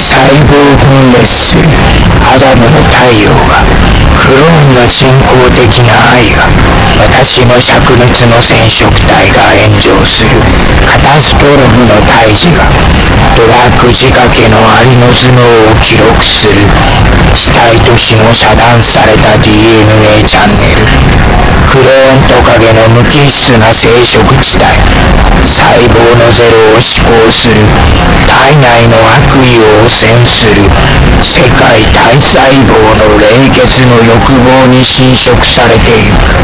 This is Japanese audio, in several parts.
細胞分裂。するアダムの太陽がクローンの人工的な愛。が私の灼熱の染色体が炎上する。カタストロフの胎児が。ドラッグ仕掛けのアリの頭脳を記録する。死体と死の遮断された DNA チャンネル。クローントカゲの無機質な生殖地帯。細胞のゼロを思考する。体内の悪意を汚染する。世界大細胞の冷血の欲望に侵食されてゆく。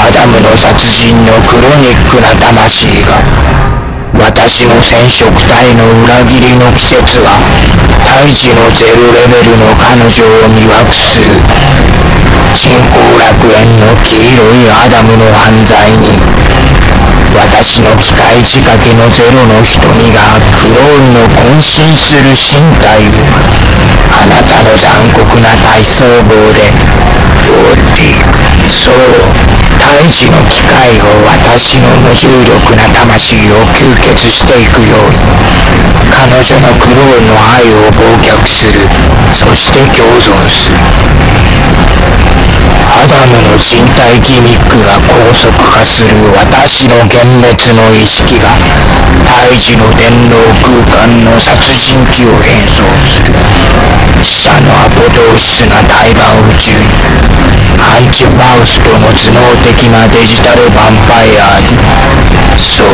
アダムの殺人のクロニックな魂が。私の染色体の裏切りの季節が大地のゼロレベルの彼女を魅惑する。新興楽園の黄色いアダムの犯罪に私の機械仕掛けのゼロの瞳がクローンの渾身する身体をあなたの残酷な体操棒で覆っていく。そう。大地の機械を私の無重力な魂を吸血していくように彼女のクローンの愛を忘却する。そして共存するアダムの人体ギミックが高速化する私の幻滅の意識が大地の電脳空間の殺人鬼を変装する。死者のアポトーシスな大盤宇宙にンツ・ファウストの頭脳的なデジタルヴァンパイアにそう。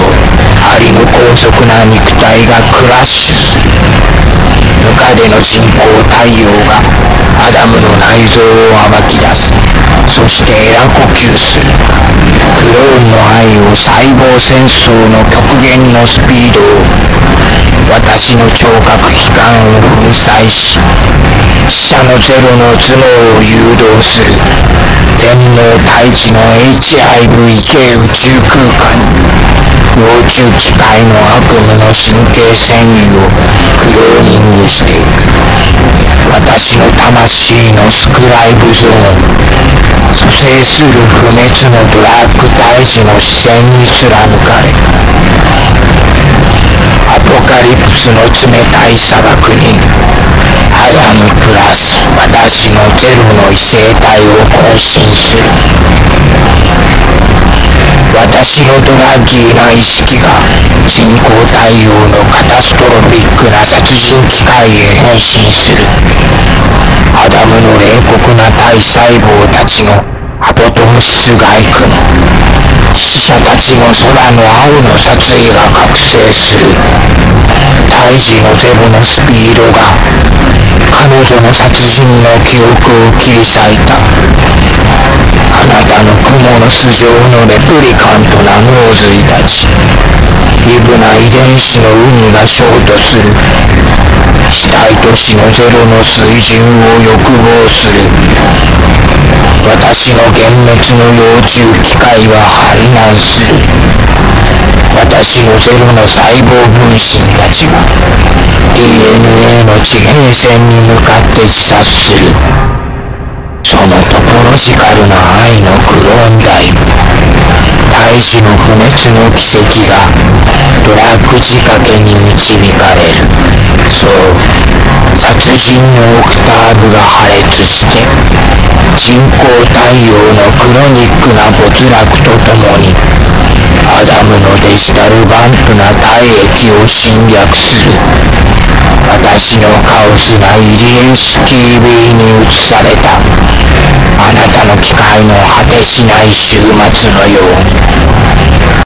ありの高速な肉体がクラッシュす。ムカデの人工太陽がアダムの内臓を暴き出す。そしてエラ呼吸する。クローンの愛を細胞戦争の極限のスピードを私の聴覚器官を粉砕し死者のゼロの頭脳を誘導する。天皇大地の HIV 系宇宙空間に幼虫機械の悪夢の神経繊維をクローニングしていく。私の魂のスクライブゾーン蘇生する不滅のブラック大地の視線に貫かれアポカリプスの冷たい砂漠にアダムプラス私のゼロの異性体を渾身する。私のドラッギーな意識が人工太陽のカタストロフィックな殺人機械へ変身する。アダムの冷酷な体細胞たちのアポトーシス外区の。死者たちの空の青の殺意が覚醒する。大地のゼロのスピードが彼女の殺人の記憶を切り裂いた。あなたの蜘蛛の巣状のレプリカントな脳髄たち。リブな遺伝子の海が衝突する。死体と死のゼロの水準を欲望する。私の幻滅の幼虫機械は氾濫する。私のゼロの細胞分身たちが DNA の地平線に向かって自殺するそのトポロジカルな愛のクローンダイブ大地の不滅の奇跡がドラッグ仕掛けに導かれる。そう。殺人のオクターブが破裂して人工太陽のクロニックな没落とともにアダムのデジタルバンプな体液を侵略する。私のカオスがイリエンス TV に映された。あなたの機械の果てしない週末のように。